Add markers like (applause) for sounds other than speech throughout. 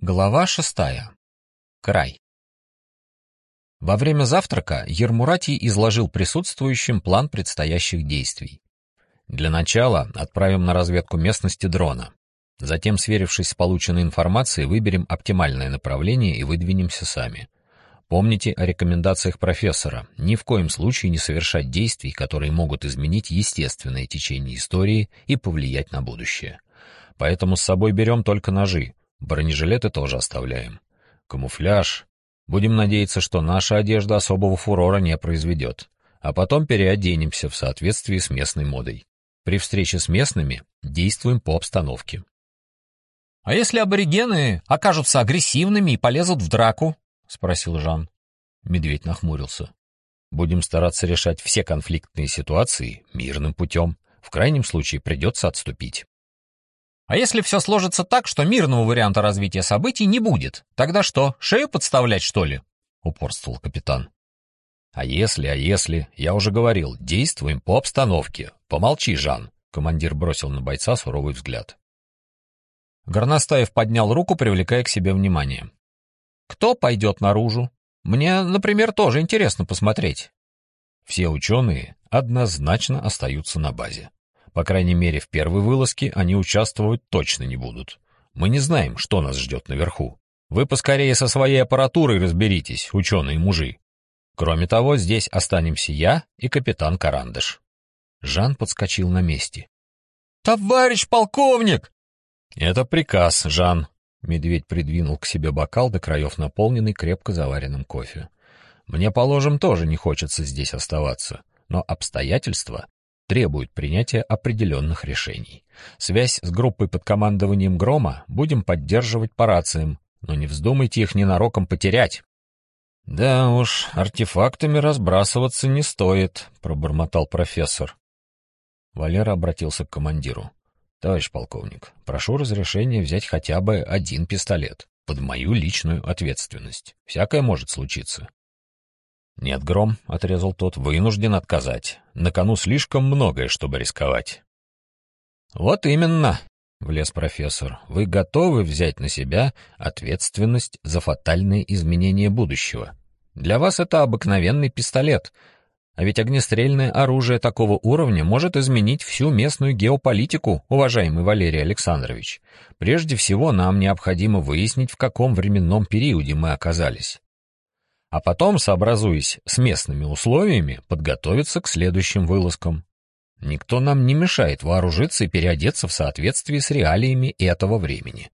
Глава шестая. Край. Во время завтрака Ермуратий изложил присутствующим план предстоящих действий. Для начала отправим на разведку местности дрона. Затем, сверившись с полученной информацией, выберем оптимальное направление и выдвинемся сами. Помните о рекомендациях профессора. Ни в коем случае не совершать действий, которые могут изменить естественное течение истории и повлиять на будущее. Поэтому с собой берем только ножи, Бронежилеты тоже оставляем. Камуфляж. Будем надеяться, что наша одежда особого фурора не произведет. А потом переоденемся в соответствии с местной модой. При встрече с местными действуем по обстановке. «А если аборигены окажутся агрессивными и полезут в драку?» — спросил Жан. Медведь нахмурился. «Будем стараться решать все конфликтные ситуации мирным путем. В крайнем случае придется отступить». А если все сложится так, что мирного варианта развития событий не будет, тогда что, шею подставлять, что ли? Упорствовал капитан. А если, а если, я уже говорил, действуем по обстановке. Помолчи, Жан. Командир бросил на бойца суровый взгляд. Горностаев поднял руку, привлекая к себе внимание. «Кто пойдет наружу? Мне, например, тоже интересно посмотреть». Все ученые однозначно остаются на базе. По крайней мере, в первой вылазке они участвовать точно не будут. Мы не знаем, что нас ждет наверху. Вы поскорее со своей аппаратурой разберитесь, ученые-мужи. Кроме того, здесь останемся я и капитан Карандыш. Жан подскочил на месте. «Товарищ полковник!» «Это приказ, Жан». Медведь придвинул к себе бокал до краев, наполненный крепко заваренным кофе. «Мне, положим, тоже не хочется здесь оставаться, но обстоятельства требует принятия определенных решений. Связь с группой под командованием Грома будем поддерживать по рациям, но не вздумайте их ненароком потерять. «Да уж, артефактами разбрасываться не стоит», — пробормотал профессор. Валера обратился к командиру. «Товарищ полковник, прошу разрешения взять хотя бы один пистолет под мою личную ответственность. Всякое может случиться. «Нет, Гром», — отрезал тот, — «вынужден отказать. На кону слишком многое, чтобы рисковать». «Вот именно», — влез профессор, — «вы готовы взять на себя ответственность за фатальные изменения будущего. Для вас это обыкновенный пистолет, а ведь огнестрельное оружие такого уровня может изменить всю местную геополитику, уважаемый Валерий Александрович. Прежде всего, нам необходимо выяснить, в каком временном периоде мы оказались а потом, сообразуясь с местными условиями, подготовиться к следующим вылазкам. Никто нам не мешает вооружиться и переодеться в соответствии с реалиями этого времени.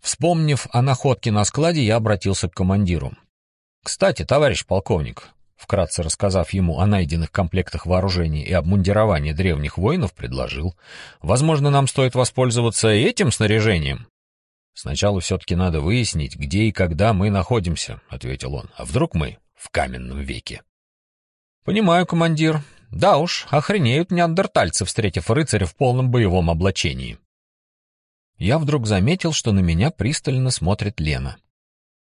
Вспомнив о находке на складе, я обратился к командиру. «Кстати, товарищ полковник», вкратце рассказав ему о найденных комплектах вооружений и обмундирования древних воинов, предложил, «Возможно, нам стоит воспользоваться этим снаряжением?» «Сначала все-таки надо выяснить, где и когда мы находимся», — ответил он. «А вдруг мы в каменном веке?» «Понимаю, командир. Да уж, охренеют неандертальцы, встретив рыцаря в полном боевом облачении». Я вдруг заметил, что на меня пристально смотрит Лена.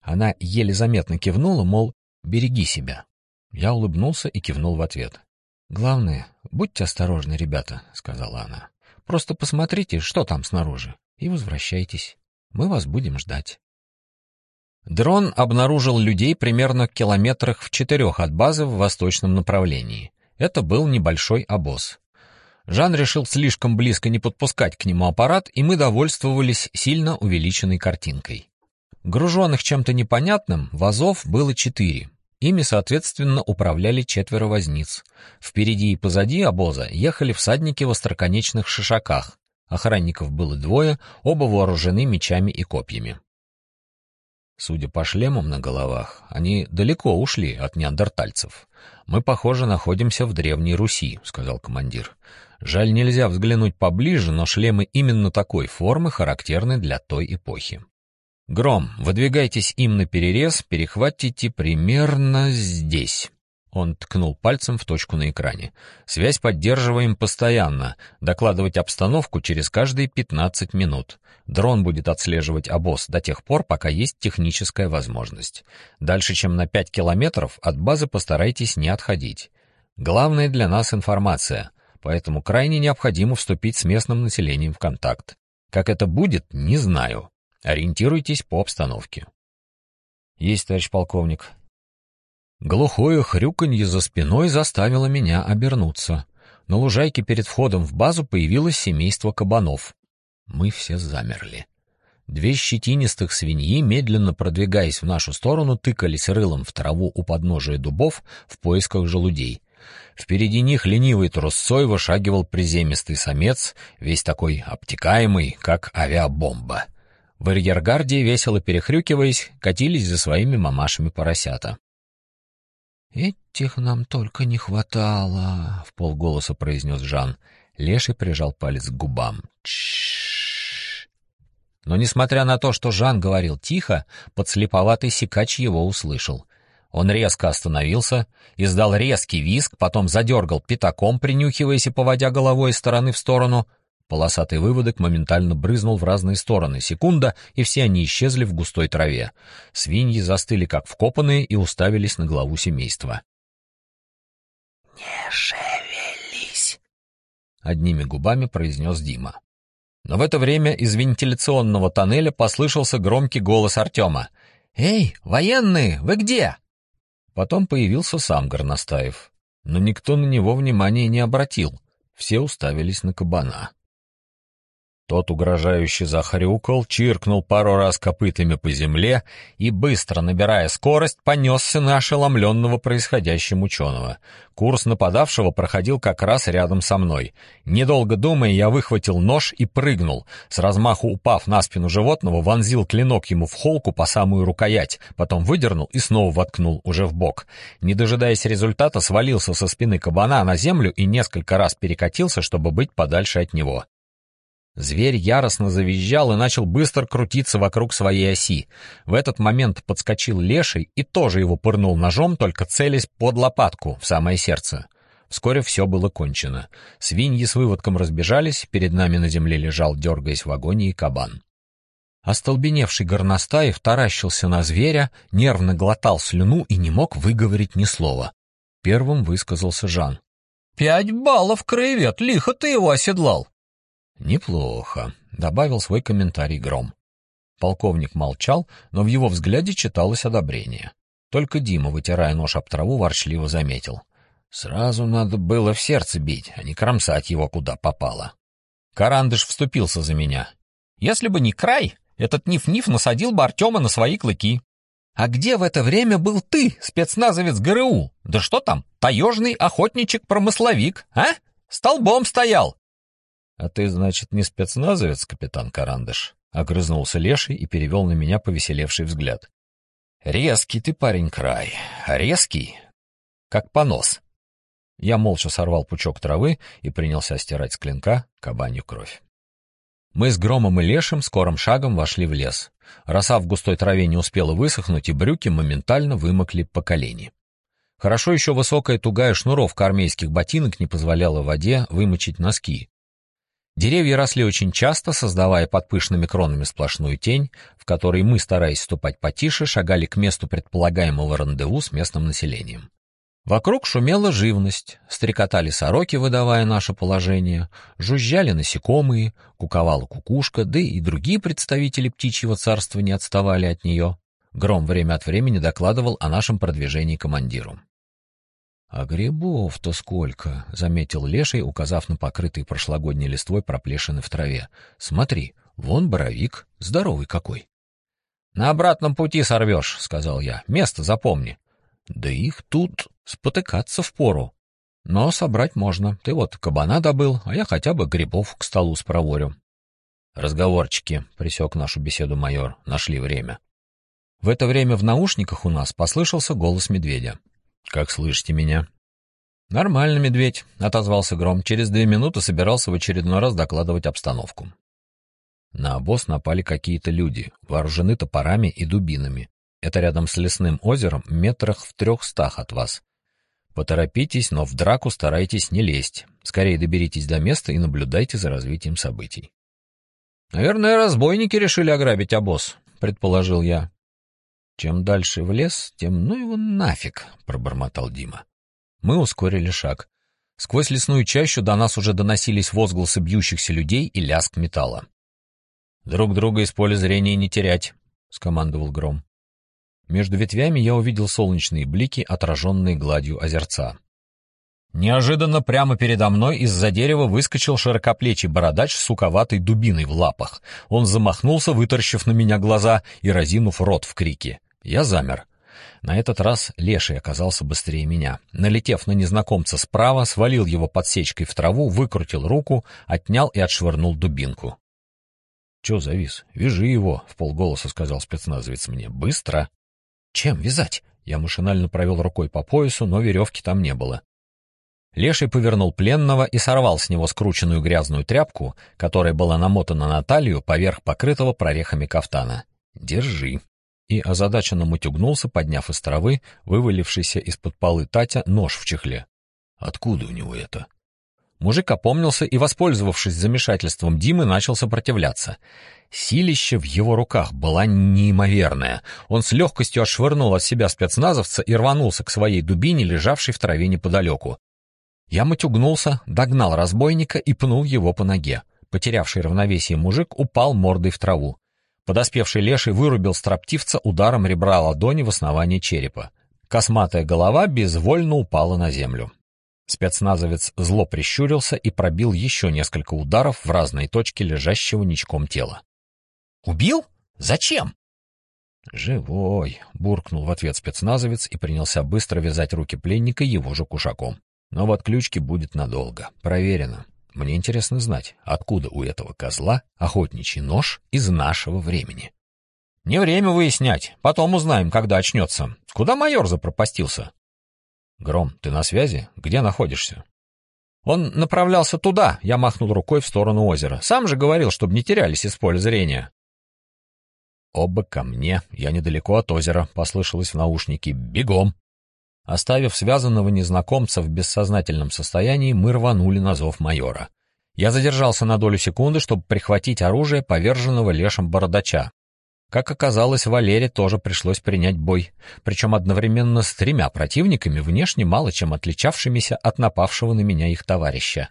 Она еле заметно кивнула, мол, береги себя. Я улыбнулся и кивнул в ответ. «Главное, будьте осторожны, ребята», — сказала она. «Просто посмотрите, что там снаружи, и возвращайтесь». Мы вас будем ждать. Дрон обнаружил людей примерно километрах в четырех от базы в восточном направлении. Это был небольшой обоз. Жан решил слишком близко не подпускать к нему аппарат, и мы довольствовались сильно увеличенной картинкой. Груженных чем-то непонятным вазов было четыре. Ими, соответственно, управляли четверо возниц. Впереди и позади обоза ехали всадники в остроконечных шишаках, Охранников было двое, оба вооружены мечами и копьями. Судя по шлемам на головах, они далеко ушли от неандертальцев. Мы, похоже, находимся в Древней Руси, сказал командир. Жаль, нельзя взглянуть поближе, но шлемы именно такой формы характерны для той эпохи. Гром, выдвигайтесь им на перерез, перехватите примерно здесь. Он ткнул пальцем в точку на экране. «Связь поддерживаем постоянно. Докладывать обстановку через каждые 15 минут. Дрон будет отслеживать обоз до тех пор, пока есть техническая возможность. Дальше, чем на 5 километров, от базы постарайтесь не отходить. Главное для нас информация, поэтому крайне необходимо вступить с местным населением в контакт. Как это будет, не знаю. Ориентируйтесь по обстановке. Есть, товарищ полковник. Глухое хрюканье за спиной заставило меня обернуться. На лужайке перед входом в базу появилось семейство кабанов. Мы все замерли. Две щетинистых свиньи, медленно продвигаясь в нашу сторону, тыкались рылом в траву у подножия дубов в поисках желудей. Впереди них ленивой трусцой вышагивал приземистый самец, весь такой обтекаемый, как авиабомба. В арьергарде, весело перехрюкиваясь, катились за своими мамашами поросята. «Этих нам только не хватало», — в полголоса произнес Жан. Леший прижал палец к губам. Чш. Но, несмотря на то, что Жан говорил тихо, подслеповатый сикач его услышал. Он резко остановился, издал резкий визг, потом задергал пятаком, принюхиваясь и поводя головой из стороны в сторону. Полосатый выводок моментально брызнул в разные стороны. Секунда, и все они исчезли в густой траве. Свиньи застыли как вкопанные и уставились на главу семейства. «Не шевелись!» — одними губами произнес Дима. Но в это время из вентиляционного тоннеля послышался громкий голос Артема. «Эй, военные, вы где?» Потом появился сам Горностаев. Но никто на него внимания не обратил. Все уставились на кабана. Тот угрожающе захрюкал, чиркнул пару раз копытами по земле и, быстро набирая скорость, понесся на ошеломленного происходящим ученого. Курс нападавшего проходил как раз рядом со мной. Недолго думая, я выхватил нож и прыгнул. С размаху упав на спину животного, вонзил клинок ему в холку по самую рукоять, потом выдернул и снова воткнул уже в бок. Не дожидаясь результата, свалился со спины кабана на землю и несколько раз перекатился, чтобы быть подальше от него. Зверь яростно завизжал и начал быстро крутиться вокруг своей оси. В этот момент подскочил леший и тоже его пырнул ножом, только целясь под лопатку, в самое сердце. Вскоре все было кончено. Свиньи с выводком разбежались, перед нами на земле лежал, дергаясь в агонии, кабан. Остолбеневший горностаев таращился на зверя, нервно глотал слюну и не мог выговорить ни слова. Первым высказался Жан. «Пять баллов, краевед, лихо ты его оседлал!» «Неплохо», — добавил свой комментарий Гром. Полковник молчал, но в его взгляде читалось одобрение. Только Дима, вытирая нож об траву, ворчливо заметил. «Сразу надо было в сердце бить, а не кромсать его куда попало». Карандыш вступился за меня. «Если бы не край, этот Ниф-Ниф насадил бы Артема на свои клыки. А где в это время был ты, спецназовец ГРУ? Да что там, таежный охотничек-промысловик, а? Столбом стоял, «А ты, значит, не спецназовец, капитан Карандыш?» — огрызнулся Леший и перевел на меня повеселевший взгляд. «Резкий ты парень край, резкий, как понос». Я молча сорвал пучок травы и принялся стирать с клинка кабанью кровь. Мы с Громом и Лешим скорым шагом вошли в лес. Роса в густой траве не успела высохнуть, и брюки моментально вымокли по колени. Хорошо еще высокая тугая шнуровка армейских ботинок не позволяла воде вымочить носки, Деревья росли очень часто, создавая под пышными кронами сплошную тень, в которой мы, стараясь ступать потише, шагали к месту предполагаемого рандеву с местным населением. Вокруг шумела живность, стрекотали сороки, выдавая наше положение, жужжали насекомые, куковала кукушка, да и другие представители птичьего царства не отставали от нее. Гром время от времени докладывал о нашем продвижении командиру. «А грибов-то сколько!» — заметил Леший, указав на покрытый прошлогодней листвой проплешины в траве. «Смотри, вон боровик, здоровый какой!» «На обратном пути сорвешь», — сказал я. «Место запомни». «Да их тут спотыкаться впору. Но собрать можно. Ты вот кабана добыл, а я хотя бы грибов к столу спроворю». «Разговорчики», — присек нашу беседу майор, — «нашли время». В это время в наушниках у нас послышался голос медведя. «Как слышите меня?» «Нормально, медведь», — отозвался Гром. Через две минуты собирался в очередной раз докладывать обстановку. На обоз напали какие-то люди, вооружены топорами и дубинами. Это рядом с лесным озером, метрах в трехстах от вас. Поторопитесь, но в драку старайтесь не лезть. Скорее доберитесь до места и наблюдайте за развитием событий. «Наверное, разбойники решили ограбить обоз», — предположил я. Чем дальше в лес, тем ну его нафиг, пробормотал Дима. Мы ускорили шаг. Сквозь лесную чащу до нас уже доносились возгласы бьющихся людей и лязг металла. «Друг друга из поля зрения не терять», — скомандовал Гром. Между ветвями я увидел солнечные блики, отраженные гладью озерца. Неожиданно прямо передо мной из-за дерева выскочил широкоплечий бородач с суковатой дубиной в лапах. Он замахнулся, вытаращив на меня глаза и разинув рот в крике. Я замер. На этот раз леший оказался быстрее меня. Налетев на незнакомца справа, свалил его подсечкой в траву, выкрутил руку, отнял и отшвырнул дубинку. — Че завис? Вяжи его, — в полголоса сказал спецназовец мне. — Быстро. — Чем вязать? Я машинально провел рукой по поясу, но веревки там не было. Леший повернул пленного и сорвал с него скрученную грязную тряпку, которая была намотана на талию поверх покрытого прорехами кафтана. «Держи». И озадаченно мутюгнулся, подняв из травы, вывалившийся из-под полы Татя, нож в чехле. «Откуда у него это?» Мужик опомнился и, воспользовавшись замешательством Димы, начал сопротивляться. Силище в его руках была неимоверное. Он с легкостью отшвырнул от себя спецназовца и рванулся к своей дубине, лежавшей в траве неподалеку. Я матюгнулся, догнал разбойника и пнул его по ноге. Потерявший равновесие мужик упал мордой в траву. Подоспевший леший вырубил строптивца ударом ребра ладони в основание черепа. Косматая голова безвольно упала на землю. Спецназовец зло прищурился и пробил еще несколько ударов в разные точки лежащего ничком тела. «Убил? Зачем?» «Живой!» — буркнул в ответ спецназовец и принялся быстро вязать руки пленника его же кушаком. Но в отключке будет надолго. Проверено. Мне интересно знать, откуда у этого козла охотничий нож из нашего времени. Не время выяснять. Потом узнаем, когда очнется. Куда майор запропастился? Гром, ты на связи? Где находишься? Он направлялся туда, я махнул рукой в сторону озера. Сам же говорил, чтобы не терялись из поля зрения. Оба ко мне, я недалеко от озера, послышалось в наушнике. Бегом! Оставив связанного незнакомца в бессознательном состоянии, мы рванули на зов майора. Я задержался на долю секунды, чтобы прихватить оружие поверженного лешим бородача. Как оказалось, Валере тоже пришлось принять бой, причем одновременно с тремя противниками, внешне мало чем отличавшимися от напавшего на меня их товарища.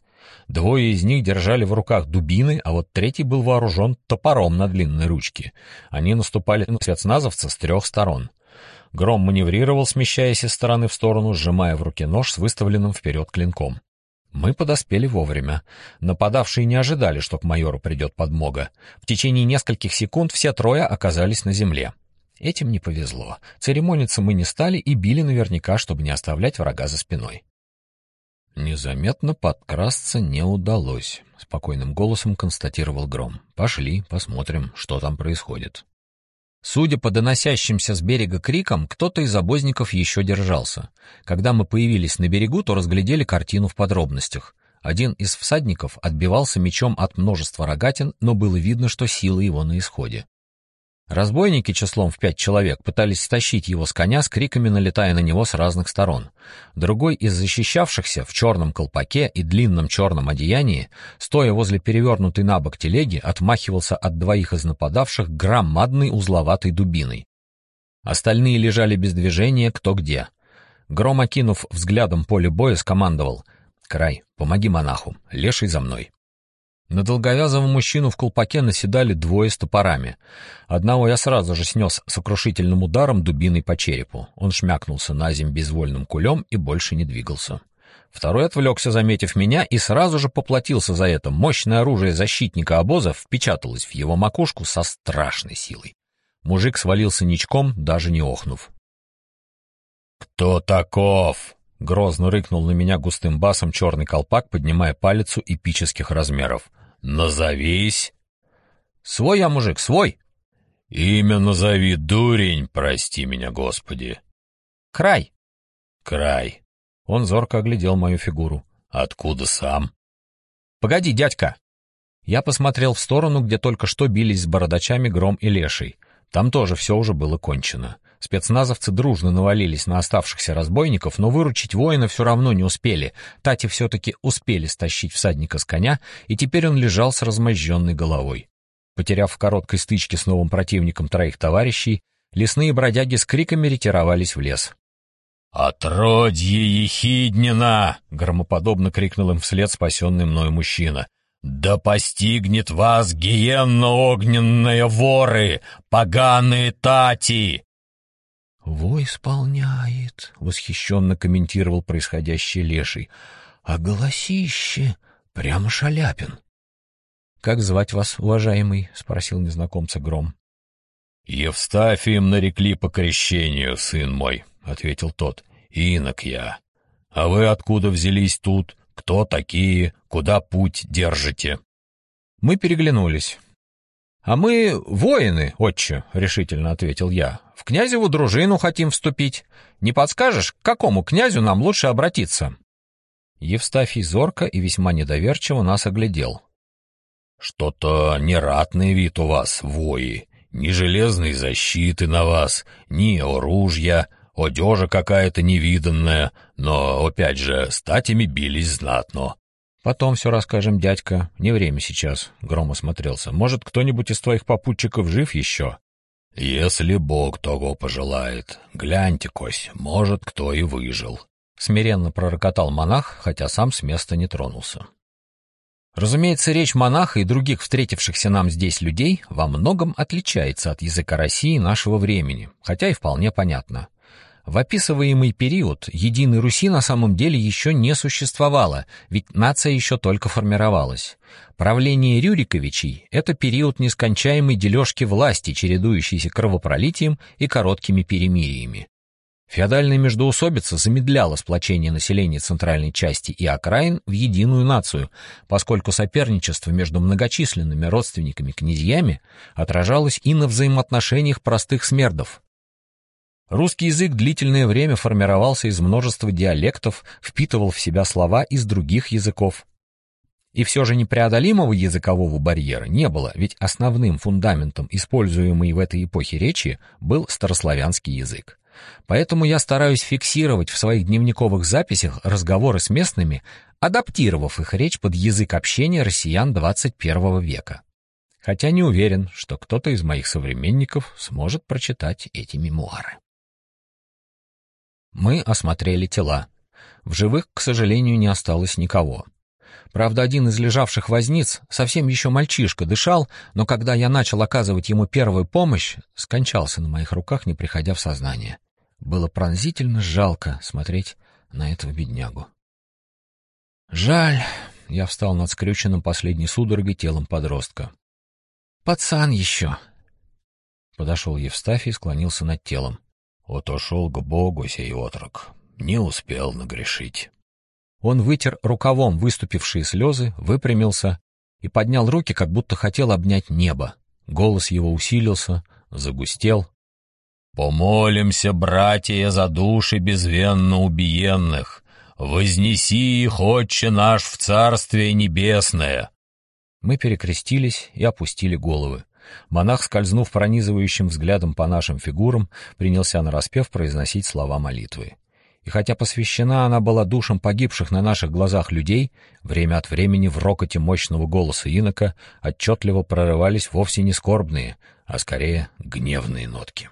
Двое из них держали в руках дубины, а вот третий был вооружен топором на длинной ручке. Они наступали на спецназовца с трех сторон. Гром маневрировал, смещаясь из стороны в сторону, сжимая в руке нож с выставленным вперед клинком. Мы подоспели вовремя. Нападавшие не ожидали, что к майору придет подмога. В течение нескольких секунд все трое оказались на земле. Этим не повезло. Церемониться мы не стали и били наверняка, чтобы не оставлять врага за спиной. Незаметно подкрасться не удалось, спокойным голосом констатировал Гром. Пошли, посмотрим, что там происходит. Судя по доносящимся с берега крикам, кто-то из обозников еще держался. Когда мы появились на берегу, то разглядели картину в подробностях. Один из всадников отбивался мечом от множества рогатин, но было видно, что сила его на исходе. Разбойники числом в пять человек пытались стащить его с коня с криками, налетая на него с разных сторон. Другой из защищавшихся в черном колпаке и длинном черном одеянии, стоя возле перевернутой на бок телеги, отмахивался от двоих из нападавших громадной узловатой дубиной. Остальные лежали без движения кто где. Гром, окинув взглядом поле боя, скомандовал «Край, помоги монаху, леший за мной». На долговязого мужчину в колпаке наседали двое с топорами. Одного я сразу же снес сокрушительным ударом дубиной по черепу. Он шмякнулся на земь безвольным кулем и больше не двигался. Второй отвлекся, заметив меня, и сразу же поплатился за это. Мощное оружие защитника обоза впечаталось в его макушку со страшной силой. Мужик свалился ничком, даже не охнув. «Кто таков?» — грозно рыкнул на меня густым басом черный колпак, поднимая палец эпических размеров. «Назовись!» «Свой я, мужик, свой!» «Имя назови, дурень, прости меня, Господи!» «Край!» «Край!» Он зорко оглядел мою фигуру. «Откуда сам?» «Погоди, дядька!» Я посмотрел в сторону, где только что бились с бородачами Гром и Леший. Там тоже все уже было кончено. Спецназовцы дружно навалились на оставшихся разбойников, но выручить воина все равно не успели. Тати все-таки успели стащить всадника с коня, и теперь он лежал с размозженной головой. Потеряв в короткой стычке с новым противником троих товарищей, лесные бродяги с криками ретировались в лес. «Отродье Ехиднина!» — громоподобно крикнул им вслед спасенный мною мужчина. «Да постигнет вас гиенно-огненные воры, поганые тати!» «Во исполняет», — восхищенно комментировал происходящее леший. «А голосище прямо шаляпин». «Как звать вас, уважаемый?» — спросил незнакомца Гром. «Евстафием нарекли по крещению, сын мой», — ответил тот. «Инок я. А вы откуда взялись тут? Кто такие? Куда путь держите?» Мы переглянулись. «А мы воины, отче», — решительно ответил я. «В князеву дружину хотим вступить. Не подскажешь, к какому князю нам лучше обратиться?» Евстафий зорко и весьма недоверчиво нас оглядел. «Что-то нератный вид у вас, вои. Ни железной защиты на вас, ни оружия, одежа какая-то невиданная, но, опять же, статями бились знатно. «Потом все расскажем, дядька. Не время сейчас», — Гром осмотрелся. «Может, кто-нибудь из твоих попутчиков жив еще?» «Если Бог того пожелает. Гляньте, Кось, может, кто и выжил». Смиренно пророкотал монах, хотя сам с места не тронулся. Разумеется, речь монаха и других встретившихся нам здесь людей во многом отличается от языка России нашего времени, хотя и вполне понятно. В описываемый период единой Руси на самом деле еще не существовало, ведь нация еще только формировалась. Правление Рюриковичей — это период нескончаемой дележки власти, чередующейся кровопролитием и короткими перемириями. Феодальная междоусобица замедляла сплочение населения центральной части и окраин в единую нацию, поскольку соперничество между многочисленными родственниками-князьями отражалось и на взаимоотношениях простых смердов. Русский язык длительное время формировался из множества диалектов, впитывал в себя слова из других языков. И все же непреодолимого языкового барьера не было, ведь основным фундаментом, используемой в этой эпохе речи, был старославянский язык. Поэтому я стараюсь фиксировать в своих дневниковых записях разговоры с местными, адаптировав их речь под язык общения россиян 21 века. Хотя не уверен, что кто-то из моих современников сможет прочитать эти мемуары. Мы осмотрели тела. В живых, к сожалению, не осталось никого. Правда, один из лежавших возниц, совсем еще мальчишка, дышал, но когда я начал оказывать ему первую помощь, скончался на моих руках, не приходя в сознание. Было пронзительно жалко смотреть на этого беднягу. «Жаль», — я встал над скрюченным последней судорогой телом подростка. «Пацан еще». Подошел Евстафий и склонился над телом. «Отошел к Богу сей отрок, не успел нагрешить». Он вытер рукавом выступившие слезы, выпрямился и поднял руки, как будто хотел обнять небо. Голос его усилился, загустел. Помолимся, братья, за души безвенно убиенных. Вознеси их, Отче наш, в Царствие Небесное. Мы перекрестились и опустили головы. Монах, скользнув пронизывающим взглядом по нашим фигурам, принялся нараспев произносить слова молитвы. И хотя посвящена она была душам погибших на наших глазах людей, время от времени в рокоте мощного голоса инока отчетливо прорывались вовсе не скорбные, а скорее гневные нотки.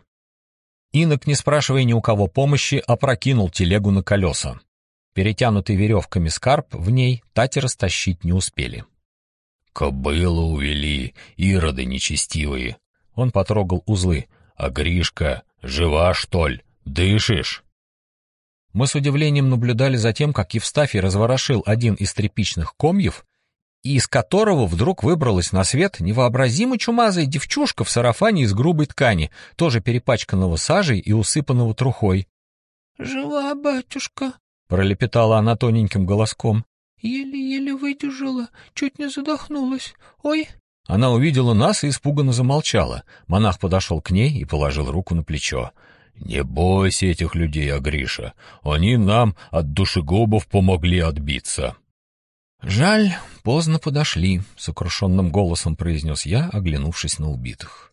Инок, не спрашивая ни у кого помощи, опрокинул телегу на колеса. Перетянутый веревками скарб в ней тати растащить не успели. «Кобылу увели, ироды нечестивые!» Он потрогал узлы. «А Гришка, жива, что ли? Дышишь?» Мы с удивлением наблюдали за тем, как Евстафий разворошил один из тряпичных комьев и из которого вдруг выбралась на свет невообразимо чумазая девчушка в сарафане из грубой ткани, тоже перепачканного сажей и усыпанного трухой. — Жила, батюшка, — пролепетала она тоненьким голоском. Еле-еле выдержала, чуть не задохнулась. Ой! Она увидела нас и испуганно замолчала. Монах подошел к ней и положил руку на плечо. «Не бойся этих людей, Агриша. Они нам от душегубов помогли отбиться». «Жаль, поздно подошли», — сокрушенным голосом произнес я, оглянувшись на убитых.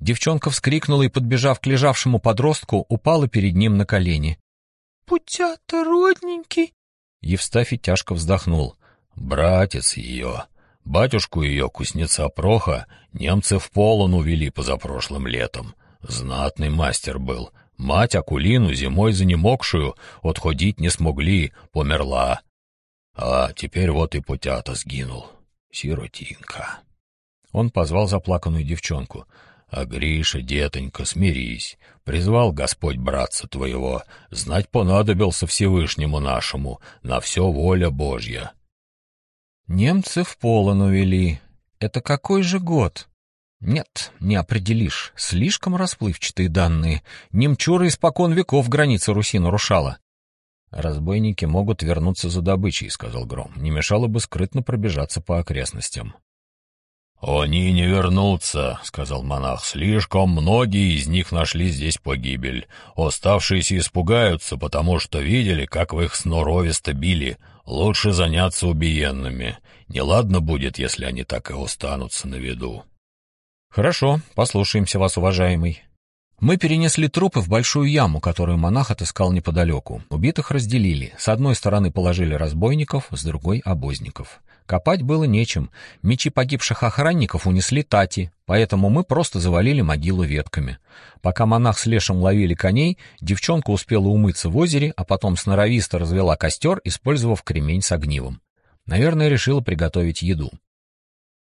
Девчонка вскрикнула и, подбежав к лежавшему подростку, упала перед ним на колени. «Путя-то родненький!» Евстафий тяжко вздохнул. «Братец ее, батюшку ее, кузнеца Проха, немцы в полон увели позапрошлым летом. Знатный мастер был. Мать Акулину зимой занемогшую отходить не смогли, померла. А теперь вот и путята сгинул. Сиротинка. Он позвал заплаканную девчонку. «А Гриша, детонька, смирись. Призвал Господь братца твоего. Знать понадобился Всевышнему нашему. На все воля Божья». «Немцы в полон увели. Это какой же год?» «Нет, не определишь. Слишком расплывчатые данные. Немчура испокон веков границы Руси нарушала». «Разбойники могут вернуться за добычей», — сказал Гром. «Не мешало бы скрытно пробежаться по окрестностям». «Они не вернутся», — сказал монах. «Слишком многие из них нашли здесь погибель. Оставшиеся испугаются, потому что видели, как в их сноровисто били. Лучше заняться убиенными. Неладно будет, если они так и останутся на виду». «Хорошо, послушаемся вас, уважаемый». Мы перенесли трупы в большую яму, которую монах отыскал неподалеку. Убитых разделили. С одной стороны положили разбойников, с другой — обозников. Копать было нечем. Мечи погибших охранников унесли тати, поэтому мы просто завалили могилу ветками. Пока монах с лешим ловили коней, девчонка успела умыться в озере, а потом сноровисто развела костер, использовав кремень с огнивом. Наверное, решила приготовить еду.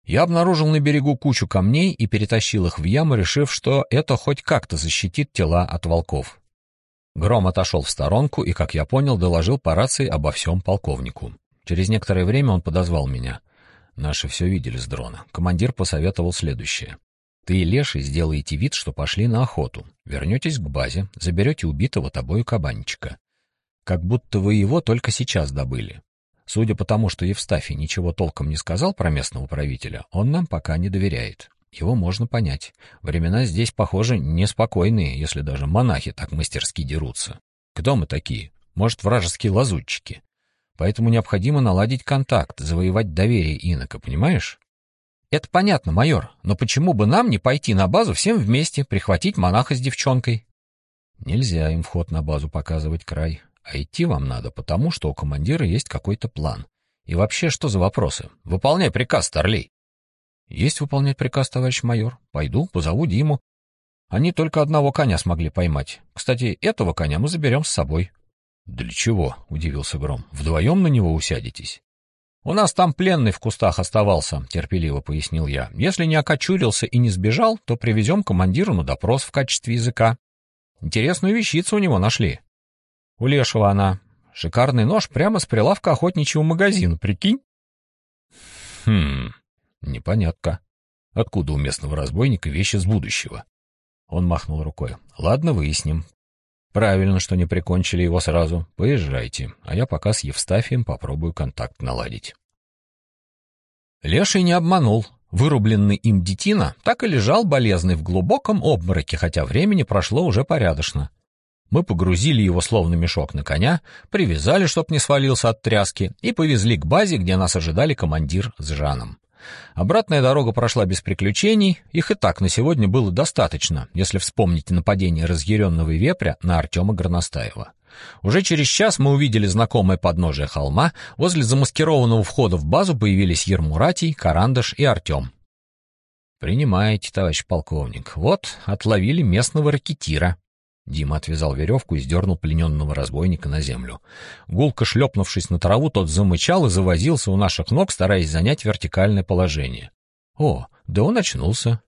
Я обнаружил на берегу кучу камней и перетащил их в яму, решив, что это хоть как-то защитит тела от волков. Гром отошел в сторонку и, как я понял, доложил по рации обо всем полковнику. Через некоторое время он подозвал меня. Наши все видели с дрона. Командир посоветовал следующее. Ты и Леший сделаете вид, что пошли на охоту. Вернетесь к базе, заберете убитого тобою кабанчика. Как будто вы его только сейчас добыли. Судя по тому, что Евстафий ничего толком не сказал про местного правителя, он нам пока не доверяет. Его можно понять. Времена здесь, похоже, неспокойные, если даже монахи так мастерски дерутся. Кто мы такие? Может, вражеские лазутчики? Поэтому необходимо наладить контакт, завоевать доверие инока, понимаешь? Это понятно, майор, но почему бы нам не пойти на базу всем вместе, прихватить монаха с девчонкой? Нельзя им вход на базу показывать край. А идти вам надо, потому что у командира есть какой-то план. И вообще, что за вопросы? Выполняй приказ, Торлей. Есть выполнять приказ, товарищ майор. Пойду, позову Диму. Они только одного коня смогли поймать. Кстати, этого коня мы заберем с собой. «Для чего?» — удивился Гром. «Вдвоем на него усядетесь?» «У нас там пленный в кустах оставался», — терпеливо пояснил я. «Если не окочурился и не сбежал, то привезем командиру на допрос в качестве языка. Интересную вещицу у него нашли. У Лешего она. Шикарный нож прямо с прилавка охотничьего магазина, прикинь?» «Хм, непонятно. Откуда у местного разбойника вещи с будущего?» Он махнул рукой. «Ладно, выясним. Правильно, что не прикончили его сразу. Поезжайте, а я пока с Евстафием попробую контакт наладить. Леший не обманул. Вырубленный им детина так и лежал болезный в глубоком обмороке, хотя времени прошло уже порядочно. Мы погрузили его словно мешок на коня, привязали, чтоб не свалился от тряски, и повезли к базе, где нас ожидали командир с Жаном. Обратная дорога прошла без приключений, их и так на сегодня было достаточно, если вспомнить нападение разъяренного вепря на Артема Горностаева. Уже через час мы увидели знакомое подножие холма, возле замаскированного входа в базу появились Ермуратий, Карандаш и Артем. «Принимаете, товарищ полковник. Вот, отловили местного ракетира», Дима отвязал веревку и сдернул плененного разбойника на землю. Гулко шлепнувшись на траву, тот замычал и завозился у наших ног, стараясь занять вертикальное положение. О, да он очнулся.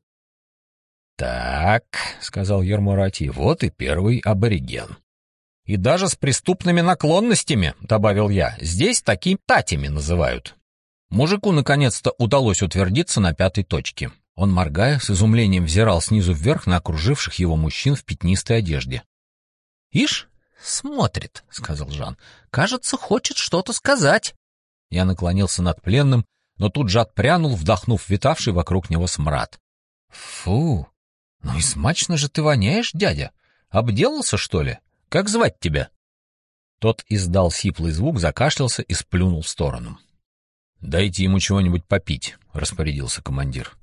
«Так», — сказал Ермурати, — «вот и первый абориген». «И даже с преступными наклонностями», — добавил я, — «здесь такие татями называют». Мужику наконец-то удалось утвердиться на пятой точке. Он, моргая, с изумлением взирал снизу вверх на окруживших его мужчин в пятнистой одежде. «Ишь, смотрит», — сказал Жан. «Кажется, хочет что-то сказать». Я наклонился над пленным, но тут же отпрянул, вдохнув витавший вокруг него смрад. «Фу! Ну и смачно же ты воняешь, дядя! Обделался, что ли? Как звать тебя?» Тот издал сиплый звук, закашлялся и сплюнул в сторону. «Дайте ему чего-нибудь попить», — распорядился командир.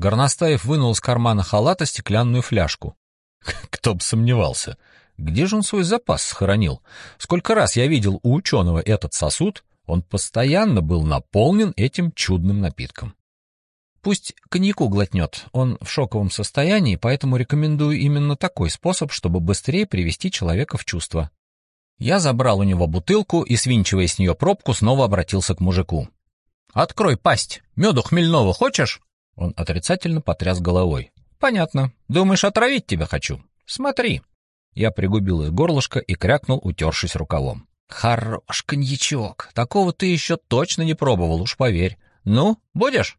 Горностаев вынул из кармана халата стеклянную фляжку. (laughs) Кто бы сомневался. Где же он свой запас сохранил? Сколько раз я видел у ученого этот сосуд, он постоянно был наполнен этим чудным напитком. Пусть коньяку глотнет, он в шоковом состоянии, поэтому рекомендую именно такой способ, чтобы быстрее привести человека в чувство. Я забрал у него бутылку и, свинчивая с нее пробку, снова обратился к мужику. Открой пасть. Меду хмельного хочешь?» Он отрицательно потряс головой. «Понятно. Думаешь, отравить тебя хочу? Смотри». Я пригубил из горлышка и крякнул, утершись рукавом. «Хорош коньячок. Такого ты еще точно не пробовал, уж поверь. Ну, будешь?»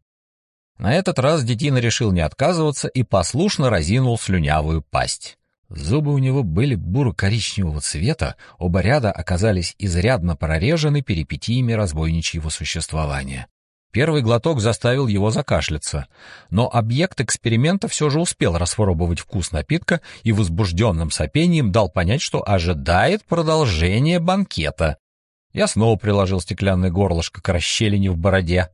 На этот раз детина решил не отказываться и послушно разинул слюнявую пасть. Зубы у него были буро-коричневого цвета, оба ряда оказались изрядно прорежены перипетиями разбойничьего существования. Первый глоток заставил его закашляться, но объект эксперимента все же успел распробовать вкус напитка и возбужденным сопением дал понять, что ожидает продолжения банкета. Я снова приложил стеклянное горлышко к расщелине в бороде.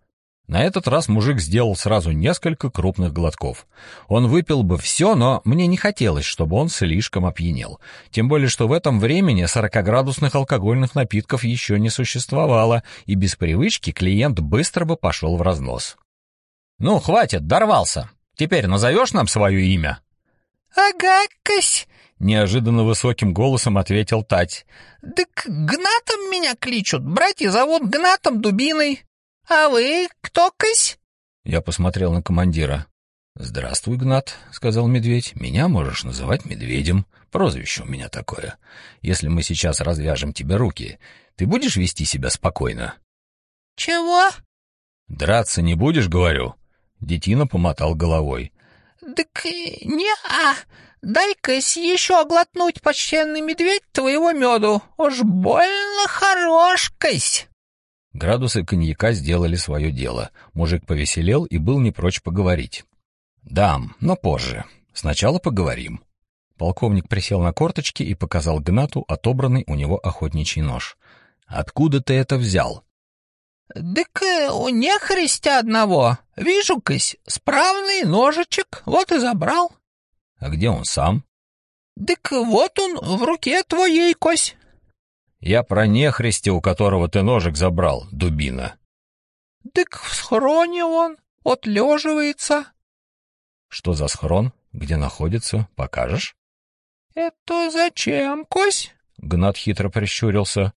На этот раз мужик сделал сразу несколько крупных глотков. Он выпил бы все, но мне не хотелось, чтобы он слишком опьянел. Тем более, что в этом времени 40-градусных алкогольных напитков еще не существовало, и без привычки клиент быстро бы пошел в разнос. «Ну, хватит, дорвался. Теперь назовешь нам свое имя?» «Ага, кось!» — неожиданно высоким голосом ответил Тать. «Так Гнатом меня кличут. Братья зовут Гнатом Дубиной». «А вы кто, кось?» Я посмотрел на командира. «Здравствуй, Гнат», — сказал медведь. «Меня можешь называть медведем. Прозвище у меня такое. Если мы сейчас развяжем тебе руки, ты будешь вести себя спокойно?» «Чего?» «Драться не будешь, говорю?» Детина помотал головой. «Так не-а. Дай-кась еще оглотнуть, почтенный медведь, твоего меду. Уж больно хорош, кось!» Градусы коньяка сделали свое дело. Мужик повеселел и был не прочь поговорить. «Дам, но позже. Сначала поговорим». Полковник присел на корточки и показал Гнату отобранный у него охотничий нож. «Откуда ты это взял?» «Дык у нехристя одного. Вижу-кась, справный ножичек, вот и забрал». «А где он сам?» «Дык вот он в руке твоей, кось». Я про нехристи, у которого ты ножик забрал, дубина. Дык в схроне он, отлеживается. Что за схрон? Где находится? Покажешь? Это зачем, Кось? Гнат хитро прищурился.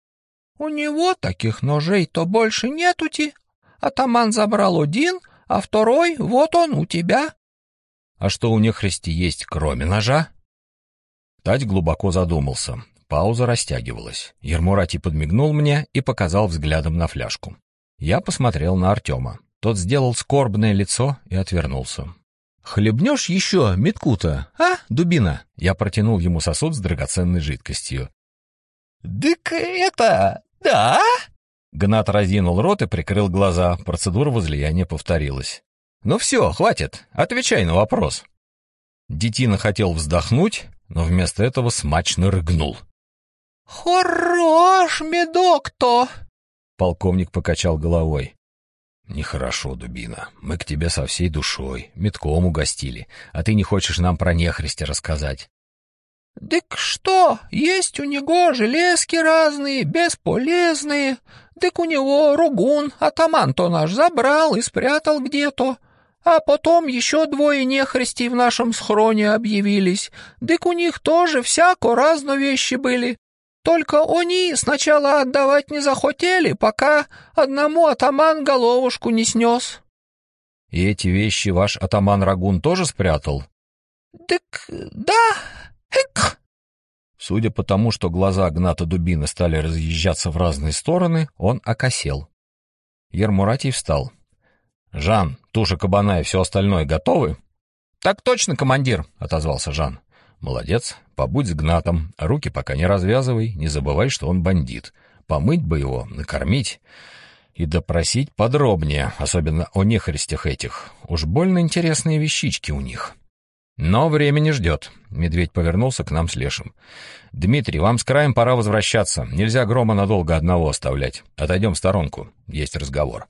У него таких ножей-то больше нетути. Атаман забрал один, а второй вот он у тебя. А что у нехристи есть, кроме ножа? Тать глубоко задумался. Пауза растягивалась. Ермурати подмигнул мне и показал взглядом на фляжку. Я посмотрел на Артема. Тот сделал скорбное лицо и отвернулся. «Хлебнешь еще метку-то, а, дубина?» Я протянул ему сосуд с драгоценной жидкостью. «Дык это... да?» Гнат разинул рот и прикрыл глаза. Процедура возлияния повторилась. «Ну все, хватит. Отвечай на вопрос». Детина хотел вздохнуть, но вместо этого смачно рыгнул. «Хорош медок-то!» Полковник покачал головой. «Нехорошо, Дубина. Мы к тебе со всей душой, метком угостили, а ты не хочешь нам про нехристи рассказать». «Дык что, есть у него железки разные, бесполезные. Дык у него ругун, атаман-то наш забрал и спрятал где-то. А потом еще двое нехристей в нашем схроне объявились. Дык у них тоже всяко разно вещи были. Только они сначала отдавать не захотели, пока одному атаман головушку не снес. — И эти вещи ваш атаман Рагун тоже спрятал? — Так да, эк. Судя по тому, что глаза Гната Дубина стали разъезжаться в разные стороны, он окосел. Ермуратий встал. — Жан, туша кабана и все остальное готовы? — Так точно, командир, — отозвался Жан. Молодец, побудь с Гнатом, руки пока не развязывай, не забывай, что он бандит. Помыть бы его, накормить и допросить подробнее, особенно о нехристях этих. Уж больно интересные вещички у них. Но время не ждет. Медведь повернулся к нам с Лешим. «Дмитрий, вам с краем пора возвращаться. Нельзя Грома надолго одного оставлять. Отойдем в сторонку. Есть разговор».